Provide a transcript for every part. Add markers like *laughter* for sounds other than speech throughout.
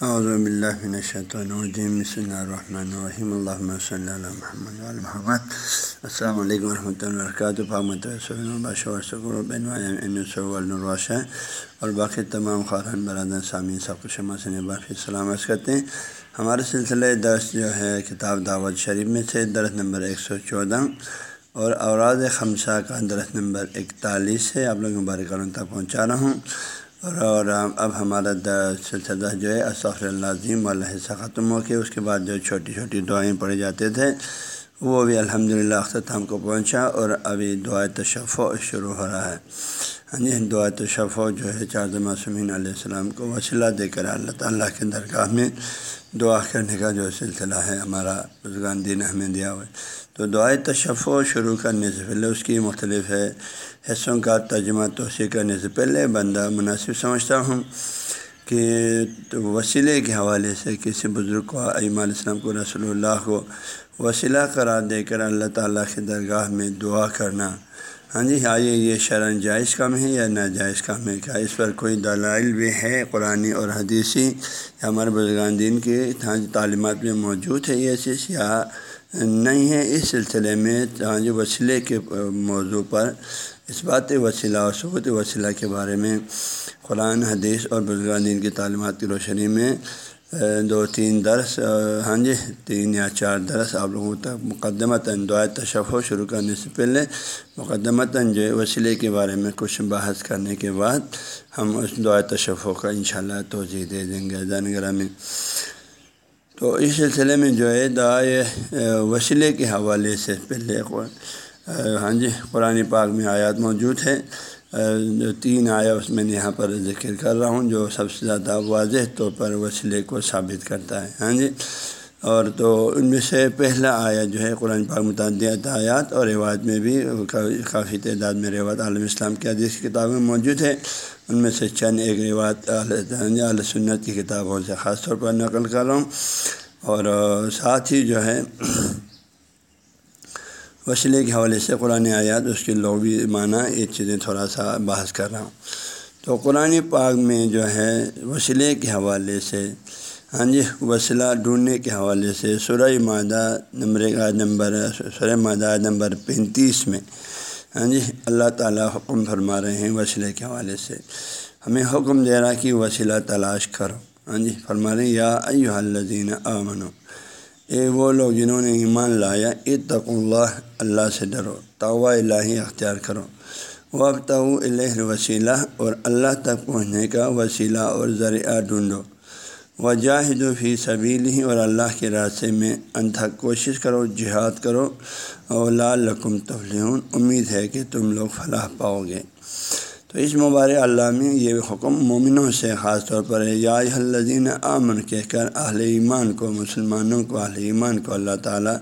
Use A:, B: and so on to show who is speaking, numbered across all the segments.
A: اعظم اللہ الرجیم بسم اللہ الرحمن الرحیم اللہ صلی اللہ محمد محمد السلام علیکم ورحمۃ اللہ وبرکاتہ اور باقی تمام خارن برادر سامعین سب کچھ سے باقی سلامت کرتے ہیں ہمارے سلسلے درس جو ہے کتاب دعوت شریف میں سے درس نمبر ایک سو چودہ اور اوراد خمسہ کا درس نمبر اکتالیس ہے آپ لوگ مبارک تک پہنچا رہا ہوں اور اور اب ہمارا سلسلہ جو ہے اسفر اللہ عظیم حصہ ختم ہو کے، اس کے بعد جو چھوٹی چھوٹی دعائیں پڑھی جاتے تھے، وہ بھی الحمد للہ اختتام کو پہنچا اور ابھی دعائیں تشف شروع ہو رہا ہے۔ ہاں جی دعا تشف جو ہے چار معصومین علیہ السلام کو وسیلہ دے کر اللہ تعالیٰ کے درگاہ میں دعا کرنے کا جو سلسلہ ہے، ہمارا بزرگان دین ہمیں دیا ہوا ہے تو دعائیں تشف شروع کرنے سے پہلے اس کی مختلف ہے۔ حصوں کا ترجمہ توسیع کرنے سے پہلے بندہ مناسب سمجھتا ہوں کہ وسیلے کے حوالے سے کسی بزرگ کو علیہ السلام کو رسول اللہ کو وسیلہ قرار دے کر اللہ تعالیٰ کے درگاہ میں دعا کرنا۔ ہاں جی آئیے یہ شرن جائز کام ہے یا ناجائز کام ہے؟ کیا اس پر کوئی دلائل بھی ہے قرآن اور حدیثی یا ہمارے بزرگان دین کی ہاں جی تعلیمات میں موجود ہے یہ چیز یا نہیں ہے؟ اس سلسلے میں ہاں جی وسیلے کے موضوع پر اس بات وسیلہ اور ثبوت وسیلہ کے بارے میں قرآن، حدیث اور بزرگان دین کی تعلیمات کی روشنی میں دو، تین درس ہاں جی تین یا چار درس آپ لوگوں تک مقدمت دعائے تشف شروع کرنے سے پہلے مقدمت جو ہے وسیلے کے بارے میں کچھ بحث کرنے کے بعد ہم اس دعائے تشف کا انشاءاللہ اللہ توجہ دے دیں گے زین میں تو اس سلسلے میں جو ہے دعائے وسیلے کے حوالے سے پہلے ہاں جی قرآن پاک میں آیات موجود ہے جو تین آیا اس میں یہاں پر ذکر کر رہا ہوں، جو سب سے زیادہ واضح طور پر وسیلے کو ثابت کرتا ہے۔ ہاں جی اور تو ان میں سے پہلا آیا جو ہے، قرآن پاک متعدد آیات اور روایت میں بھی کافی تعداد میں روایت عالم اسلام کی حدیث کی کتابیں موجود ہیں۔ ان میں سے چند ایک روایت علیہ ہاں جی، سنت کی کتابوں سے خاص طور پر نقل کر رہا ہوں۔ اور ساتھ ہی جو ہے وسیلے کے حوالے سے قرآن آیات اس کے لغوی معنی یہ چیزیں تھوڑا سا بحث کر رہا ہوں۔ تو قرآن پاک میں جو ہے وسیلے کے حوالے سے ہاں جی وسیلہ ڈھونڈنے کے حوالے سے سورہ مادہ نمبر نمبر، سورہ مادہ نمبر پینتیس میں ہاں جی اللہ تعالیٰ حکم فرما رہے ہیں وسیلے کے حوالے سے۔ ہمیں حکم دے رہا کہ وسیلہ تلاش کرو۔ ہاں جی فرما رہے ہیں، یا ایو الذین آمنو اے وہ لوگ جنہوں نے ایمان لایا اتق اللہ اللہ سے ڈرو توا الہی اختیار کرو۔ وقت اللہ وسیلہ اور اللہ تک پہنچنے کا وسیلہ اور ذریعہ ڈھونڈو۔ وجاہد فی سبیل ہی اور اللہ کے راستے میں انتھک کوشش کرو، جہاد کرو۔ اور لال رقم تفلیون امید ہے کہ تم لوگ فلاح پاؤ گے۔ تو اس مبارک اللہ میں یہ حکم مومنوں سے خاص طور پر ہے، یا الذین امن کہہ کر اہل ایمان کو، مسلمانوں کو، اہل ایمان کو اللہ تعالیٰ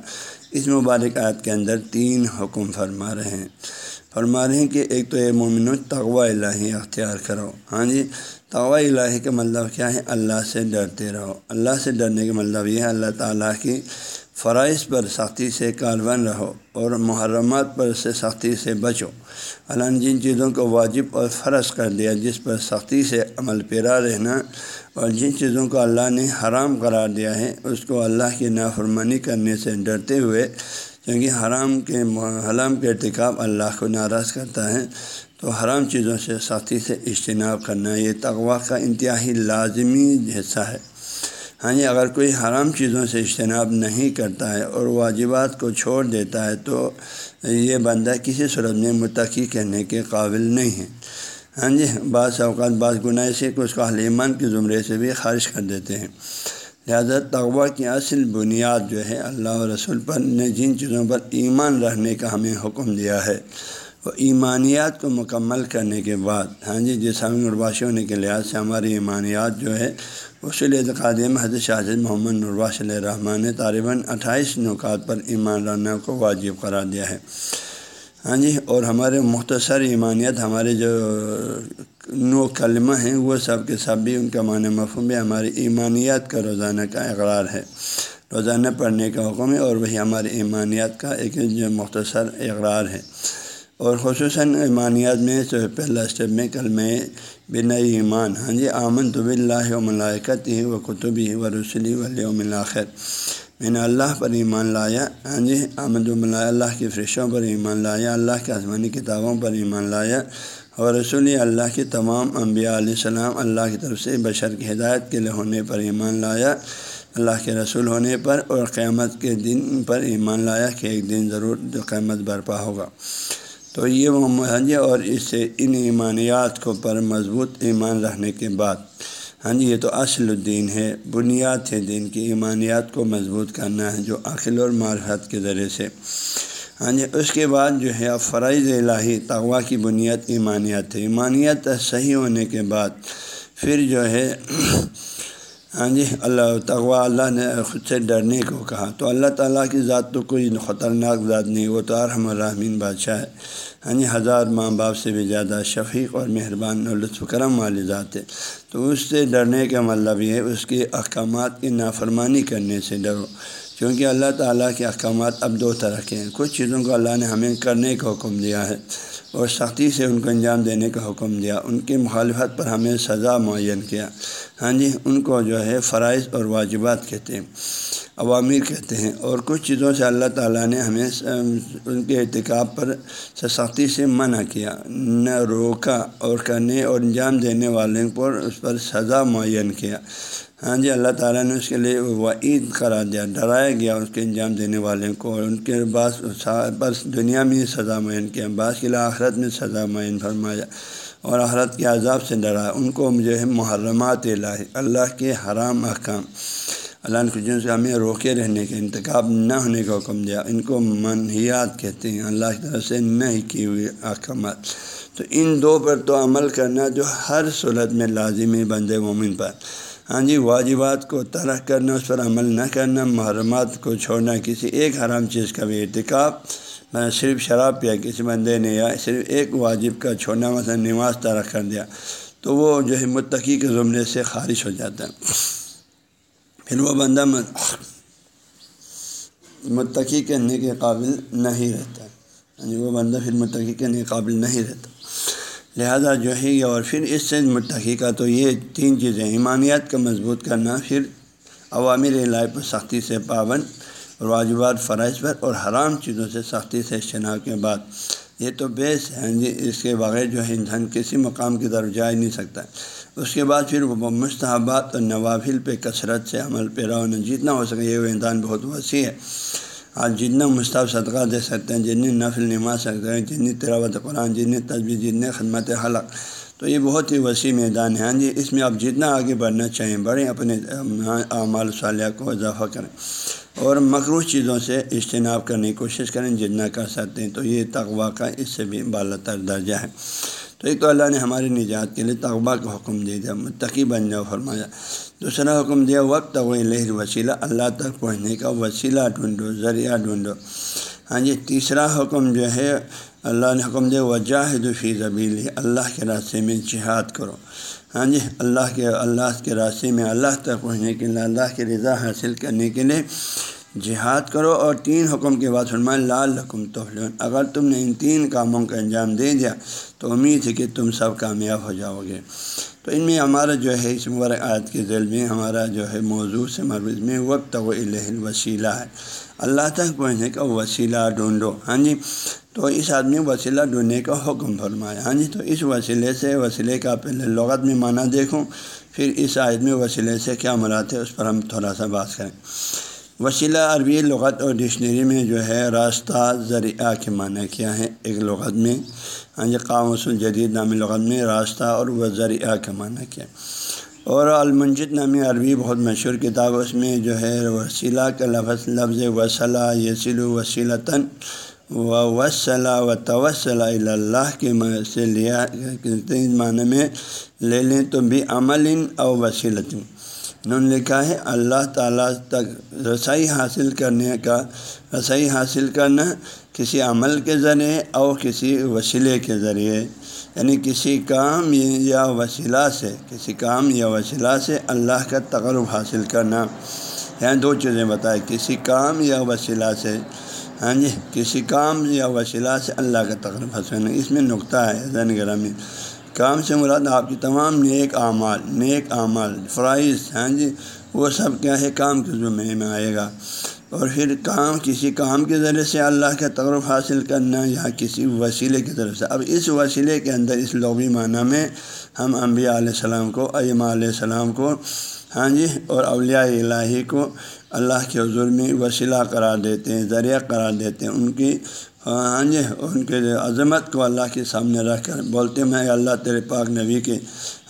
A: اس مبارک آیت کے اندر تین حکم فرما رہے ہیں۔ فرما رہے ہیں کہ ایک تو یہ مومن تغوا الہی اختیار کرو۔ ہاں جی تغوا الہی کا مطلب کیا ہے؟ اللہ سے ڈرتے رہو۔ اللہ سے ڈرنے کا مطلب یہ ہے، اللہ تعالیٰ کی فرائض پر سختی سے کاربن رہو اور محرمات پر سے سختی سے بچو۔ اللہ نے جن چیزوں کو واجب اور فرض کر دیا، جس پر سختی سے عمل پیرا رہنا اور جن چیزوں کو اللہ نے حرام قرار دیا ہے، اس کو اللہ کی نافرمانی کرنے سے ڈرتے ہوئے کیونکہ حرام کے حرام کے ارتکاب اللہ کو ناراض کرتا ہے، تو حرام چیزوں سے سختی سے اجتناب کرنا یہ تغوا کا انتہائی لازمی حصہ ہے۔ ہاں جی اگر کوئی حرام چیزوں سے اجتناب نہیں کرتا ہے اور واجبات کو چھوڑ دیتا ہے تو یہ بندہ کسی صورت میں متقی کہنے کے قابل نہیں ہے۔ ہاں جی بعض اوقات بعض گناہ سے اس کو حلیمان کے زمرے سے بھی خارج کر دیتے ہیں۔ لہٰذا تغوا کی اصل بنیاد جو ہے اللہ و رسول پر نے جن چیزوں پر ایمان رہنے کا ہمیں حکم دیا ہے۔ ایمانیات کو مکمل کرنے کے بعد ہاں جی جس ہم نرباشی ہونے کے لحاظ سے ہماری ایمانیات جو ہے اصول اعتقاد میں حضرت شاہد محمد نرباش علیہ الرحمٰن نے طالباً اٹھائیس نکات پر ایمان رہنا کو واجب قرار دیا ہے۔ ہاں جی اور ہمارے مختصر ایمانیت ہمارے جو نو کلمہ ہیں، وہ سب کے سب بھی ان کا معنی مفہوم بھی ہماری ایمانیات کا روزانہ کا اقرار ہے۔ روزانہ پڑھنے کا حکم ہے اور وہی ہماری ایمانیات کا ایک جو مختصر اقرار ہے۔ اور خصوصاً ایمانیات میں تو پہلا اسٹیپ میں کل میں بن ایمان۔ ہاں جی آمن تو بلّہ و ملائکت ہی و قطبی و رسلی ولیوم الآخر میں نے اللہ پر ایمان لایا۔ ہاں جی آمد و اللہ کی فرشوں پر ایمان لایا، اللہ کے آسمانی کتابوں پر ایمان لایا اور رسول اللہ کے تمام انبیاء علیہ السلام اللہ کی طرف سے بشر کی ہدایت کے لیے ہونے پر ایمان لایا، اللہ کے رسول ہونے پر اور قیامت کے دن پر ایمان لایا کہ ایک دن ضرور قیامت برپا ہوگا۔ تو یہ ہاں جی اور اس سے ان ایمانیات کو پر مضبوط ایمان رہنے کے بعد ہاں جی یہ تو اصل الدین ہے، بنیاد ہے دین کی، ایمانیات کو مضبوط کرنا ہے جو عقل اور معرفت کے ذریعے سے۔ ہاں جی اس کے بعد جو ہے، اب فرائض الہی تغوا کی بنیاد ایمانیات ہے۔ ایمانیت صحیح ہونے کے بعد پھر جو ہے ہاں جی اللہ تغوا اللہ نے خود سے ڈرنے کو کہا۔ تو اللہ تعالیٰ کی ذات تو کوئی خطرناک ذات نہیں، وہ تو ارحم الرحمین بادشاہ ہے۔ ہاں جی ہزار ماں باپ سے بھی زیادہ شفیق اور مہربان اور لطف کرم والی ذات ہے۔ تو اس سے ڈرنے کا مطلب یہ ہے، اس کے احکامات کی نافرمانی کرنے سے ڈرو۔ کیونکہ اللہ تعالیٰ کے احکامات اب دو طرح کے ہیں۔ کچھ چیزوں کو اللہ نے ہمیں کرنے کا حکم دیا ہے اور سختی سے ان کو انجام دینے کا حکم دیا۔ ان کی مخالفت پر ہمیں سزا معین کیا۔ ہاں جی ان کو جو ہے فرائض اور واجبات کہتے ہیں، عوامر کہتے ہیں اور کچھ چیزوں سے اللہ تعالیٰ نے ہمیں ان کے ارتکاب پر سختی سے منع کیا، نہ روکا اور کرنے اور انجام دینے والوں پر اس پر سزا معین کیا۔ ہاں جی اللہ تعالیٰ نے اس کے لیے وعید قرار دیا، ڈرایا گیا اس کے انجام دینے والوں کو اور ان کے بعض بس دنیا میں سزا معین کیا، بعض کے لیے آخرت میں سزا معین فرمایا۔ اور آخرت کے عذاب سے ڈرایا ان کو جو ہے محرمات الہی، اللہ کے حرام احکام۔ اللہ نے کچھ سے ہمیں روکے رہنے کے انتخاب نہ ہونے کا حکم دیا۔ ان کو منحیات کہتے ہیں۔ اللہ کی طرف سے نہیں کی ہوئی احکامات۔ تو ان دو پر تو عمل کرنا جو ہر صورت میں لازمی بند مومن پر۔ ہاں جی واجبات کو ترک کرنا، اس پر عمل نہ کرنا، محرمات کو چھوڑنا، کسی ایک حرام چیز کا بھی ارتکاب صرف شراب پیا کسی بندے نے یا صرف ایک واجب کا چھوڑنا، مثلا نماز ترک کر دیا، تو وہ جو ہے متقی کے زمرے سے خارج ہو جاتا ہے۔ پھر وہ بندہ متقی کہنے کے قابل نہیں رہتا۔ یعنی وہ بندہ پھر متقی کہنے کے قابل نہیں رہتا۔ لہذا جو ہے یہ اور پھر اس سے متقی کا تو یہ تین چیزیں ایمانیات کا مضبوط کرنا، پھر عوامر الہی پر سختی سے پابند اور واجبات فرائض پر اور حرام چیزوں سے سختی سے اجتناع کے بعد۔ یہ تو بیس ہے ہاں جی اس کے بغیر جو ہے انسان کسی مقام کی طرف جا ہی نہیں سکتا۔ اس کے بعد پھر وہ مستحبات اور نوافل پہ کثرت سے عمل پیرا ہونا جتنا ہو سکے، یہ وہ انسان بہت وسیع ہے۔ آج جتنا مستحب صدقہ دے سکتے ہیں، جتنی نفل نما سکتے ہیں، جتنی تلاوت قرآن، جتنی تجویز جتنے خدمت حلق تو یہ بہت ہی وسیع میدان ہے۔ ہاں جی اس میں آپ جتنا آگے بڑھنا چاہیں، بڑھیں، اپنے اعمال صالحہ کو اضافہ کریں۔ اور مقروض چیزوں سے اجتناب کرنے کی کوشش کریں، جتنا کر سکتے ہیں۔ تو یہ تغوا کا اس سے بھی بالا تر درجہ ہے۔ تو ایک تو اللہ نے ہماری نجات کے لیے تغبہ کا حکم دے دیا، متقی بن جاؤ، فرمایا۔ دوسرا حکم دیا، وقت لہر وسیلہ اللہ تک پہنچنے کا وسیلہ ڈھونڈو، ذریعہ ڈھونڈو۔ ہاں جی تیسرا حکم جو ہے اللہ نے حکم دیا وجاہد فی زبیل اللہ کے راستے میں جہاد کرو۔ ہاں جی اللہ کے اللہ کے راستے میں اللہ تک پہنچنے کے لیے، اللہ کی رضا حاصل کرنے کے لیے جہاد کرو۔ اور تین حکم کے بعد فرمائے لال حکم تو اگر تم نے ان تین کاموں کا انجام دے دیا، تو امید ہے کہ تم سب کامیاب ہو جاؤ گے۔ تو ان میں ہمارا جو ہے، اس مبارک آیت کے ذیل میں، ہمارا جو ہے موضوع سے مربوط میں وقت و وسیلہ ہے اللہ تک پہنچنے کا وسیلہ ڈھونڈو۔ ہاں جی تو اس آدمی وسیلہ ڈھونڈنے کا حکم فرمایا۔ ہاں جی تو اس وسیلے سے، وسیلے کا پہلے لغت میں معنی دیکھوں پھر اس آدمی وسیلے سے کیا مراد ہے، اس پر ہم تھوڑا سا بات کریں۔ وسیلہ عربی لغت اور ڈکشنری میں جو ہے، راستہ ذریعہ کے معنی کیا ہے ایک لغت میں۔ ہاں جی قام وصول جدید نامی لغت میں راستہ اور وہ ذریعہ کا معنی کیا اور المنجد نامی عربی بہت مشہور کتاب اس میں جو ہے وسیلہ کا لفظ لفظ وسلہ یسیل وسیلتاً و وسلہ و توسل اللہ کے سے لیا معنی میں لے لیں تو بھی عمل او وسیلت انہوں نے لکھا ہے، اللہ تعالیٰ تک رسائی حاصل کرنے کا، رسائی حاصل کرنا کسی عمل کے ذریعے اور کسی وسیلے کے ذریعے۔ یعنی کسی کام یا وسیلہ سے، کسی کام یا وسیلہ سے اللہ کا تقرب حاصل کرنا۔ یعنی دو چیزیں بتائیں، کسی کام یا وسیلہ سے۔ ہاں جی کسی کام یا وسیلہ سے اللہ کا تقرب حسن اس میں نقطہ ہے زین گرامی۔ کام سے مراد آپ کی تمام نیک اعمال نیک اعمال، فرائض۔ ہاں جی وہ سب کیا ہے، کام کے ذمے میں آئے گا۔ اور پھر کام کسی کام کے ذریعے سے اللہ کا تغرب حاصل کرنا یا کسی وسیلے کی طرف سے۔ اب اس وسیلے کے اندر اس لغوی معنی میں ہم انبیاء علیہ السلام کو ایما علیہ السلام کو ہاں جی اور اولیاء الہی کو اللہ کے حضور میں وسیلہ قرار دیتے ہیں، ذریعہ قرار دیتے ہیں۔ ان کی ہاں جی ان کے عظمت کو اللہ کے سامنے رکھ کر بولتے میں اللہ تیرے پاک نبی کے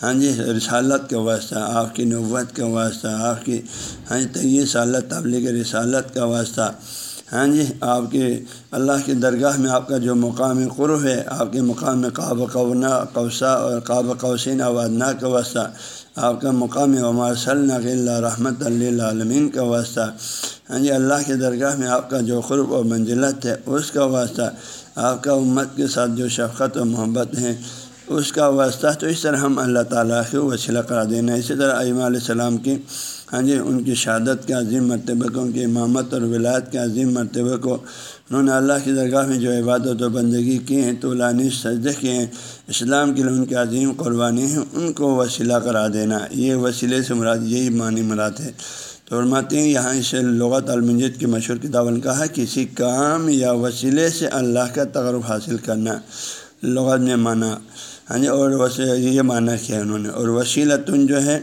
A: ہاں جی رسالت کا واسطہ، آپ کی نوت کا واسطہ، آپ کی ہاں جی سالت تبلیغ رسالت کا واسطہ ہاں جی آپ کے اللہ کی درگاہ میں آپ کا جو مقام قرب ہے، آپ کے مقام میں قاب قونا، قوسا اور قاب قوسین آبادنا کا واسطہ آپ کا مقام عمار صلی اللہ رحمۃ اللہ عالمین کا واسطہ۔ ہاں جی اللہ کے درگاہ میں آپ کا جو قرب و منزلت ہے، اس کا واسطہ۔ آپ کا امت کے ساتھ جو شفقت و محبت ہے، اس کا واسطہ۔ تو اس طرح ہم اللہ تعالیٰ کے وسیلہ کرا دینا اسی طرح عیمہ علیہ السلام کی ہاں جی ان کی شہادت کے عظیم مرتبہ کو، ان کی امامت اور ولایت کے عظیم مرتبہ کو انہوں نے اللہ کی درگاہ میں جو عبادت و بندگی کی ہیں تو لانی سجدے کیے ہیں، اسلام کے لیے ان کی عظیم قربانی ہیں، ان کو وسیلہ کرا دینا۔ یہ وسیلے سے مراد یہی معنی مراد ہے۔ تو فرماتے ہیں، یہاں اس لغت المنجد کی مشہور کتاب نے کہا کسی کام یا وسیلے سے اللہ کا تغرب حاصل کرنا۔ لغت میں مانا ہاں جی اور یہ معنی کیا انہوں نے؟ اور وسیلہ تن جو ہے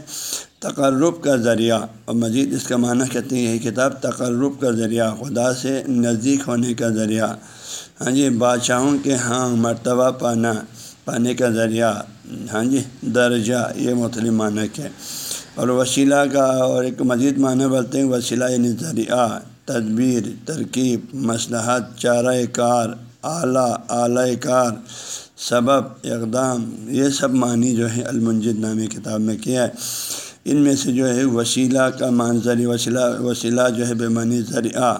A: تقرب کا ذریعہ، اور مزید اس کا معنی کہتے ہیں یہی کتاب تقرب کا ذریعہ، خدا سے نزدیک ہونے کا ذریعہ۔ ہاں جی بادشاہوں کے ہاں مرتبہ پانا، پانے کا ذریعہ۔ ہاں جی درجہ، یہ مختلف معنی ہے۔ اور وسیلہ کا اور ایک مزید معنی بولتے ہیں وسیلہ یعنی ذریعہ، تدبیر، ترکیب، مصلحت، چارہ کار، اعلیٰ، اعلی کار، سبب، اقدام۔ یہ سب معنی جو ہے المنجد نامی کتاب میں کیا ہے۔ ان میں سے جو ہے وسیلہ کا منظری وسیلہ وسیلہ جو ہے بے معنی ذریعہ،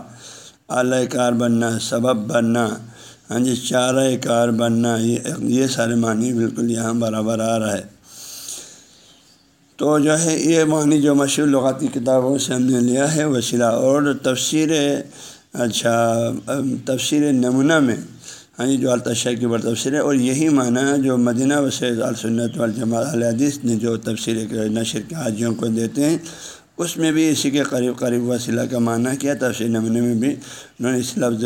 A: اعلی کار بننا، سبب بننا ہاں جی چارہ کار بننا، یہ یہ سارے معنی بالکل یہاں برابر آ رہا ہے۔ تو جو ہے یہ معنی جو مشہور لغاتی کتابوں سے ہم نے لیا ہے، وسیلہ اور تفسیر اچھا تفسیر نمونہ میں۔ ہاں جی، جو التشا کی بڑھ تفسیر ہے، اور یہی معنی جو مدینہ وسیع السنت والجماعت الحدیث نے جو تفسیر نشر کے حاجیوں کو دیتے ہیں، اس میں بھی اسی کے قریب قریب وسیلہ کا معنی کیا، تفسیر نمونے میں بھی انہوں نے اس لفظ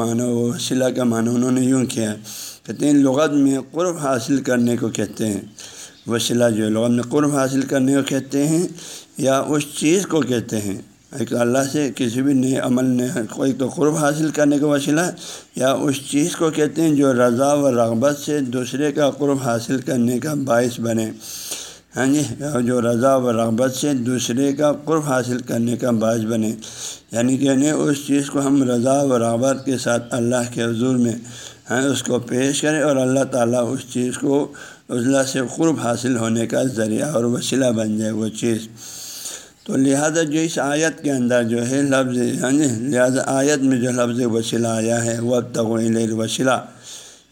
A: معنی وسیلہ کا معنی انہوں نے یوں کیا۔ کہتے ہیں، لغت میں قرب حاصل کرنے کو کہتے ہیں۔ وسیلہ جو لغت میں قرب حاصل کرنے کو کہتے ہیں یا اس چیز کو کہتے ہیں۔ ایک اللہ سے کسی بھی نئے عمل نے کوئی تو قرب حاصل کرنے کا وسیلہ یا اس چیز کو کہتے ہیں جو رضا و رغبت سے دوسرے کا قرب حاصل کرنے کا باعث بنے۔ ہاں جی جو رضا و رغبت سے دوسرے کا قرب حاصل کرنے کا باعث بنے۔ یعنی کہ یعنی اس چیز کو ہم رضا و رغبت کے ساتھ اللہ کے حضور میں ہاں اس کو پیش کریں اور اللہ تعالیٰ اس چیز کو اللہ سے قرب حاصل ہونے کا ذریعہ اور وسیلہ بن جائے۔ وہ چیز تو لہٰذا جو اس آیت کے اندر جو ہے لفظ ہاں جی لہٰذا آیت میں جو لفظ وسیلہ آیا ہے وہ طویل وسیلہ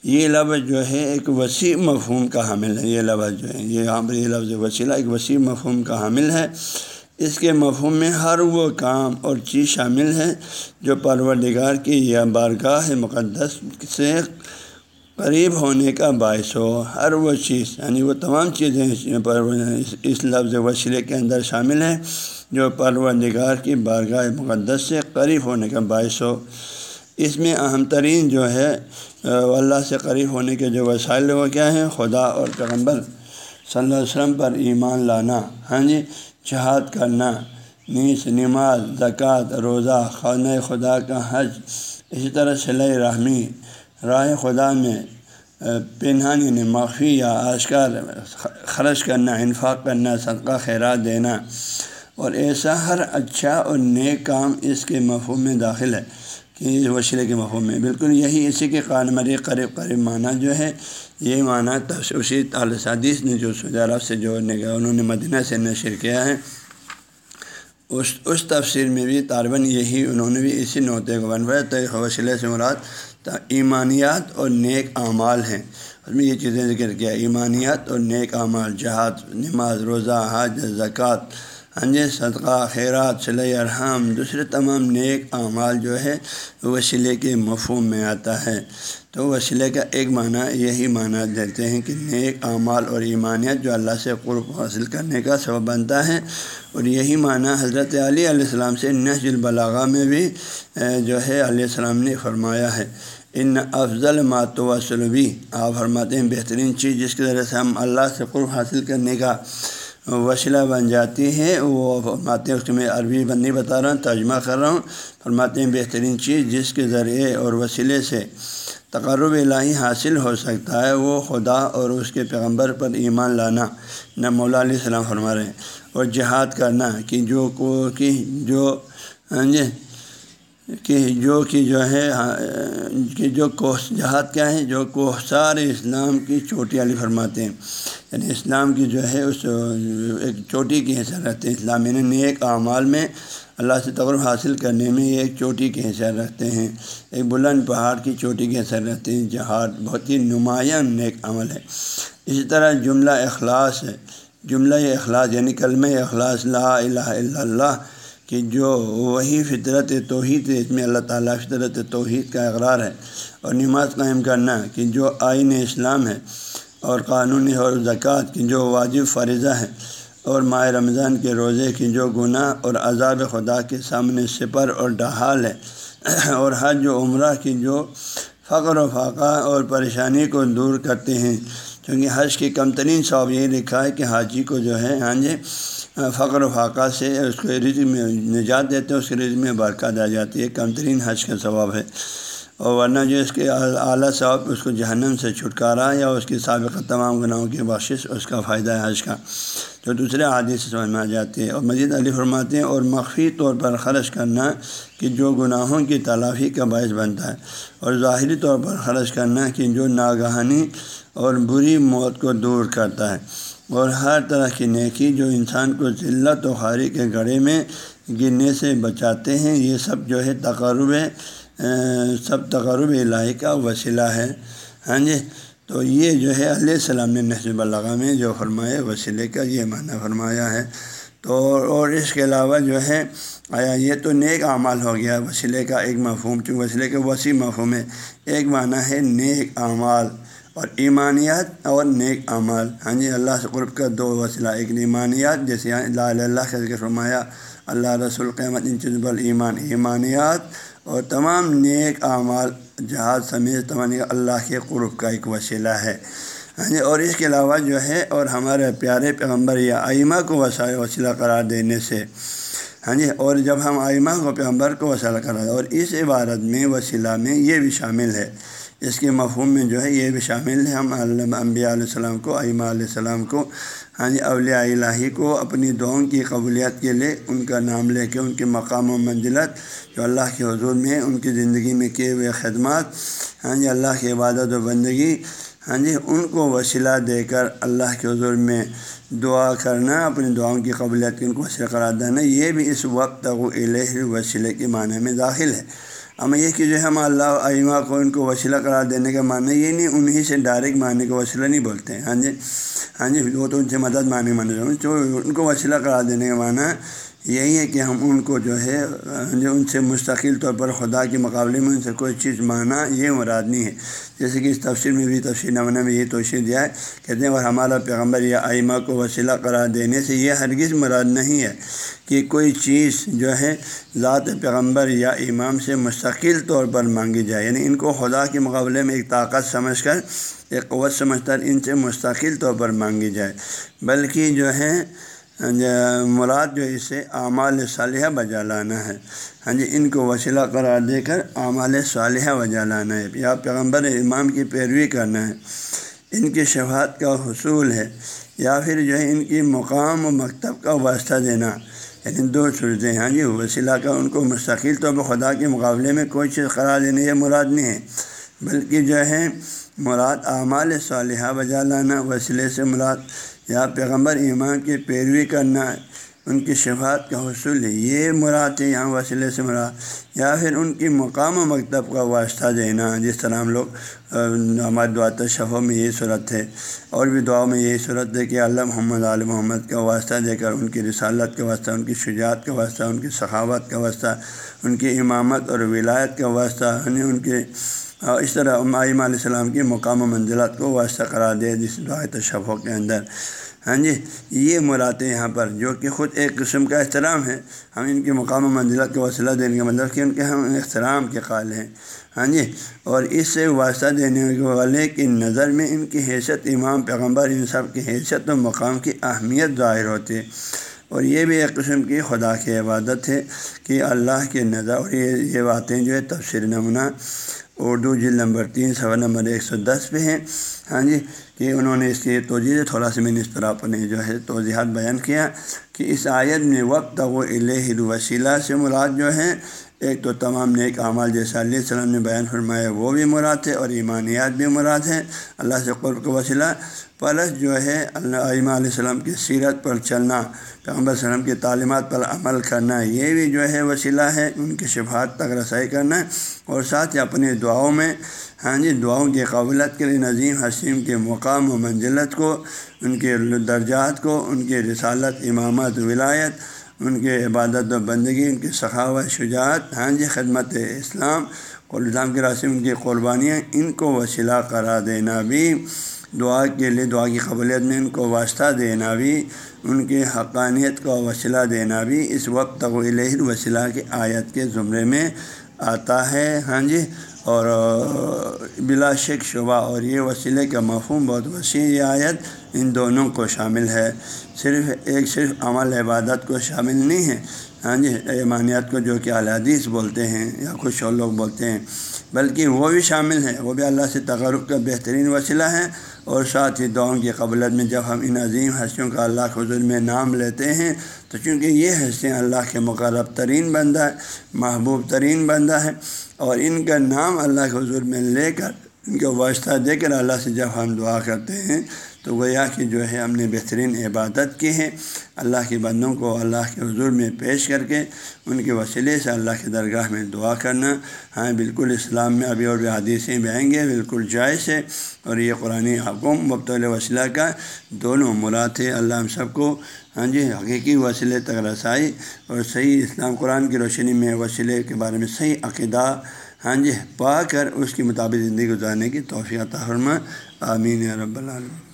A: یہ لفظ جو ہے ایک وسیع مفہوم کا حامل ہے۔ یہ لفظ جو ہے، یہ یہاں پر یہ لفظ وسیلہ ایک وسیع مفہوم کا حامل ہے۔ اس کے مفہوم میں ہر وہ کام اور چیز شامل ہے جو پروردگار کی یا بارگاہ مقدس سے قریب ہونے کا باعث ہو، ہر وہ چیز یعنی وہ تمام چیزیں اس لفظ وسیلے کے اندر شامل ہیں جو پروردگار کی بارگاہ مقدس سے قریب ہونے کا باعث ہو۔ اس میں اہم ترین جو ہے، اللہ سے قریب ہونے کے جو وسائل وہ کیا ہیں؟ خدا اور پیغمبر۔ صلی اللہ علیہ وسلم پر ایمان لانا۔ ہاں جی جہاد کرنا نیس نماز، زکوٰۃ، روزہ، خانہ خدا کا حج، اسی طرح صلی رحمی۔ رائے خدا میں پنہان یعنی مخفی یا اشکار خرچ کرنا، انفاق کرنا، صدقہ، خیرات دینا۔ اور ایسا ہر اچھا اور نیک کام اس کے مفہوم میں داخل ہے کہ اس وسیلے کے مفہوم میں۔ بالکل یہی اسی کے قانمری قریب قریب معنی جو ہے یہ معنی اسی تعلیث نے جو سعودی عرب سے جوڑنے انہوں نے مدینہ سے نشر کیا ہے، اس اس تفسیر میں بھی طالباً یہی، انہوں نے بھی اسی نوتے کو بنوایا۔ تو وسیلے سے مراد ایمانیات اور نیک اعمال ہیں۔ اس میں یہ چیزیں ذکر کیا، ایمانیات اور نیک اعمال، جہاد، نماز، روزہ، حج، زکوٰۃ ہاں جی صدقہ، خیرات صلی ارحم دوسرے تمام نیک اعمال جو ہے وسیلے کے مفہوم میں آتا ہے۔ تو وسیلے کا ایک معنی، یہی معنی دیتے ہیں کہ نیک اعمال اور ایمانیت جو اللہ سے قرب حاصل کرنے کا سبب بنتا ہے۔ اور یہی معنی حضرت علی علیہ السلام سے نحج البلاغہ میں بھی جو ہے، علیہ السلام نے فرمایا ہے۔ ان افضل مات و سلوبی آپ فرماتے ہیں، بہترین چیز جس کے ذریعے سے ہم اللہ سے قرب حاصل کرنے کا وسیلہ بن جاتی ہے وہ فرماتے ہیں، اس کے میں عربی بندی بتا رہا ہوں، ترجمہ کر رہا ہوں۔ فرماتے ہیں، بہترین چیز جس کے ذریعے اور وسیلے سے تقرب الہی حاصل ہو سکتا ہے، وہ خدا اور اس کے پیغمبر پر ایمان لانا۔ نہ مولا علیہ السلام فرما رہے ہیں، اور جہاد کرنا، کہ جو کو کہ جو ہاں جی کہ جو کہ جو ہے کہ جو کوہ، جہاد کیا ہے جو کوہسار اسلام کی چوٹی علی فرماتے ہیں۔ یعنی اسلام کی جو ہے، اس، ایک چوٹی کی حیثیت رکھتے ہیں۔ اسلام یعنی نیک اعمال میں اللہ سے تقرب حاصل کرنے میں ایک چوٹی کی حیثیت رکھتے ہیں۔ ایک بلند پہاڑ کی چوٹی کی حیثیت رکھتے ہیں۔ جہاد بہت ہی نمایاں نیک عمل ہے۔ اسی طرح جملہ اخلاص ہے۔ جملہ اخلاص یعنی کلمہ اخلاص، لا الہ الا اللہ کہ جو وہی فطرت توحید ہے، اس میں اللہ تعالیٰ فطرت توحید کا اقرار ہے اور نماز قائم کرنا کہ جو آئین اسلام ہے اور قانون اور زکوٰۃ کی جو واجب فرضہ ہے اور ماہ رمضان کے روزے کی جو گناہ اور عذاب خدا کے سامنے سپر اور ڈہال ہے *clears throat* اور حج و عمرہ کی جو فقر و فاقہ اور پریشانی کو دور کرتے ہیں۔ کیونکہ حج کی کم ترین صوب یہی لکھا ہے کہ حاجی کو جو ہے ہاں جی فقر و فاقہ سے اس کو رزق میں نجات دیتے ہیں، اس کے رزق میں برکت آ جاتی ہے کم ترین حج کا ثواب ہے۔ اور ورنہ جو اس کے اعلیٰ ثواب اس کو جہنم سے چھٹکارا یا اس کی سابقہ تمام گناہوں کی بخشش اس کا فائدہ ہے حج کا۔ جو دوسرے عادی سے سمجھ میں آ جاتی ہے اور مزید علی فرماتے ہیں، اور مخفی طور پر خرچ کرنا کہ جو گناہوں کی تلافی کا باعث بنتا ہے۔ اور ظاہری طور پر خرچ کرنا کہ جو ناگہانی اور بری موت کو دور کرتا ہے۔ اور ہر طرح کی نیکی جو انسان کو ذلت و خاری کے گڑھے میں گرنے سے بچاتے ہیں، یہ سب جو ہے تقرب سب تقرب الہی کا وسیلہ ہے۔ ہاں جی؟ تو یہ جو ہے علیہ السلام نے نصب اللہ میں جو فرمایا وسیلے کا یہ معنی فرمایا ہے۔ تو اور اس کے علاوہ جو ہے، آیا یہ تو نیک اعمال ہو گیا، وسیلے کا ایک مفہوم، چونکہ وسیلے کا وسیع مفہوم ہے۔ ایک معنی ہے نیک اعمال۔ اور ایمانیات اور نیک عمل۔ ہاں جی اللہ سے قرب کا دو وسیلہ۔ ایک ایمانیات، جیسے اللہ اللہ کا ذکر فرمایا، اللہ رسول قیمت ان چیز ایمان۔ ایمانیات اور تمام نیک اعمال جہاز سمیت تمام اللہ کے قرب کا ایک وسیلہ ہے۔ ہاں جی اور اس کے علاوہ جو ہے، اور ہمارے پیارے پیغمبر یا آئمہ کو وسائل وسیلہ قرار دینے سے۔ ہاں جی اور جب ہم آئمہ کو پیغمبر کو وسیلہ قرار اور اس عبارت میں، وسیلہ میں یہ بھی شامل ہے۔ اس کے مفہوم میں جو ہے یہ بھی شامل ہے ہم انبیاء علیہ السلام کو، ائمہ علیہ السلام کو۔ ہاں جی اولیاء الہی کو اپنی دعاؤں کی قبولیت کے لیے ان کا نام لے کے ان کے مقام و منزلت جو اللہ کے حضور میں ہے ان کی زندگی میں کیے ہوئے خدمات ہاں جی اللہ کی عبادت و بندگی ہاں جی ان کو وسیلہ دے کر اللہ کے حضور میں دعا کرنا، اپنی دعاؤں کی قبولیت کی ان کو وسیلہ قرار دینا، یہ بھی اس وقت الہ وسیلے کے معنی میں داخل ہے۔ اما یہ کہ جو ہے ہم اللہ علمہ کو ان کو وسیلہ قرار دینے کا معنی یہ نہیں، انہیں سے ڈائریکٹ معنی کو وسیلہ نہیں بولتے ہیں۔ ہاں جی ہاں جی وہ تو ان سے مدد معنی مانے جو ان کو وسیلہ قرار دینے کا معنی یہی ہے کہ ہم ان کو جو ہے، جو ان سے مستقل طور پر خدا کے مقابلے میں ان سے کوئی چیز مانا یہ مراد نہیں ہے۔ جیسے کہ اس تفصیل میں بھی تفصیل نمونہ میں یہ توشی دیا ہے، کہتے ہیں اور ہمارا پیغمبر یا آئمہ کو وسیلہ قرار دینے سے یہ ہرگز مراد نہیں ہے کہ کوئی چیز جو ہے ذات پیغمبر یا امام سے مستقل طور پر مانگی جائے۔ یعنی ان کو خدا کے مقابلے میں ایک طاقت سمجھ کر، ایک قوت سمجھ کر ان سے مستقل طور پر مانگی جائے۔ بلکہ جو ہے ہاں جی، مراد جو اسے اعمال صالحہ بجا لانا ہے۔ ہاں جی ان کو وسیلہ قرار دے کر اعمال صالحہ بجا لانا ہے۔ یا پیغمبر امام کی پیروی کرنا ہے۔ ان کی شفاعت کا حصول ہے۔ یا پھر جو ہے، ان کی مقام و مکتب کا واسطہ دینا۔ یعنی دو صورتیں ہاں جی وسیلہ کا ان کو مستقل طور پر خدا کے مقابلے میں کوئی چیز قرار دینے یہ مراد نہیں ہے۔ بلکہ جو ہے، مراد اعمال صالحہ بجا لانا وسیلے سے مراد یا پیغمبر ایمان کی پیروی کرنا، ان کی شفاعت کا حصول ہے یہ مراد ہے یہاں وسیلے سے مراد، یا پھر ان کی مقام و مکتب کا واسطہ دینا، جس طرح ہم لوگ ہمارے دعات شفوں میں یہی صورت ہے، اور بھی دعاؤں میں یہی صورت ہے کہ اللہ محمد علیہ محمد کا واسطہ دے کر، ان کی رسالت کا واسطہ، ان کی شجاعت کا واسطہ، ان کی ثقافت کا واسطہ، ان کی امامت اور ولایت کا واسطہ یعنی ان کے اس طرح علیہ السلام کی مقام و منزلات کو واسطہ کرا دے جس دعائے تشفوں کے اندر۔ ہاں جی یہ مراد ہے یہاں پر جو کہ خود ایک قسم کا احترام ہے، ہم ان کے مقام و منزلت کا وسیلہ دینے کا مطلب کہ ان کے ہم احترام کے قائل ہیں۔ ہاں جی اور اس سے واسطہ دینے والے کی نظر میں ان کی حیثیت، امام، پیغمبر، ان سب کی حیثیت و مقام کی اہمیت ظاہر ہوتی۔ ہے اور یہ بھی ایک قسم کی خدا کی عبادت ہے کہ اللہ کے نظر، اور یہ یہ باتیں جو ہے تفسیر نمونہ اردو جلد نمبر تین سوا نمبر ایک سو دس پہ ہیں۔ ہاں جی کہ انہوں نے اس کی توجہ تھوڑا سا میں نے اس طرح نے جو ہے توضیحات بیان کیا کہ اس آیت میں وقت و الہ وسیلہ سے مراد جو ہے ایک تو تمام نیک اعمال جیسا علیہ السلام نے بیان فرمایا، وہ بھی مراد ہے اور ایمانیات بھی مراد ہے اللہ سے قرب کو وسیلہ۔ پلس جو ہے، اللہ علیہ السلام کی سیرت پر چلنا، پیغمبر وسلم کی تعلیمات پر عمل کرنا، یہ بھی جو ہے وسیلہ ہے، ان کی شفات تک رسائی کرنا۔ اور ساتھ ہی اپنی دعاؤں میں ہاں جی دعاؤں کی قابلیت کے لیے، نظیم حسیم کے مقام و منزلت کو، ان کے درجات کو، ان کی رسالت، امامت، ولایت ان کے عبادت و بندگی، ان کی سخاوت، شجاعت ہاں جی خدمت اسلام اور اسلام کے راستے ان کی قربانیاں، ان کو وسیلہ کرا دینا بھی، دعا کے لیے دعا کی قبولیت میں ان کو واسطہ دینا بھی، ان کی حقانیت کو وسیلہ دینا بھی اس وقت طویل وسیلہ کی آیت کے زمرے میں آتا ہے۔ ہاں جی اور بلا شک شبہ اور یہ وسیلے کا مفہوم بہت وسیع یہ آیت ان دونوں کو شامل ہے۔ صرف ایک صرف عمل عبادت کو شامل نہیں ہے۔ ہاں جی ایمانیات کو جو کہ حدیث بولتے ہیں یا کچھ اور لوگ بولتے ہیں۔ بلکہ وہ بھی شامل ہے وہ بھی اللہ سے تقرب کا بہترین وسیلہ ہے اور ساتھ ہی دعاؤں کی قبلت میں جب ہم ان عظیم ہنسیوں کا اللہ کے حضور میں نام لیتے ہیں تو چونکہ یہ ہنسیاں اللہ کے مقرب ترین بندہ ہے، محبوب ترین بندہ ہے اور ان کا نام اللہ کے حضور میں لے کر، ان کا واسطہ دے کر اللہ سے جب ہم دعا کرتے ہیں تو گویا کہ جو ہے ہم نے بہترین عبادت کی ہے اللہ کے بندوں کو اللہ کے حضور میں پیش کر کے ان کے وسیلے سے اللہ کے درگاہ میں دعا کرنا۔ ہاں بالکل اسلام میں ابھی اور بھی حادثیں بھی آئیں گے، بالکل جائز ہے۔ اور یہ قرآن حکم مبتول وسیلہ کا دونوں مراد ہے اللہ ہم سب کو ہاں جی حقیقی وسیلے تک رسائی اور صحیح اسلام قرآن کی روشنی میں وسیلے کے بارے میں صحیح عقیدہ ہاں جی پا کر اس کے مطابق زندگی گزارنے کی توفیع فرما۔ آمین رب العالمین۔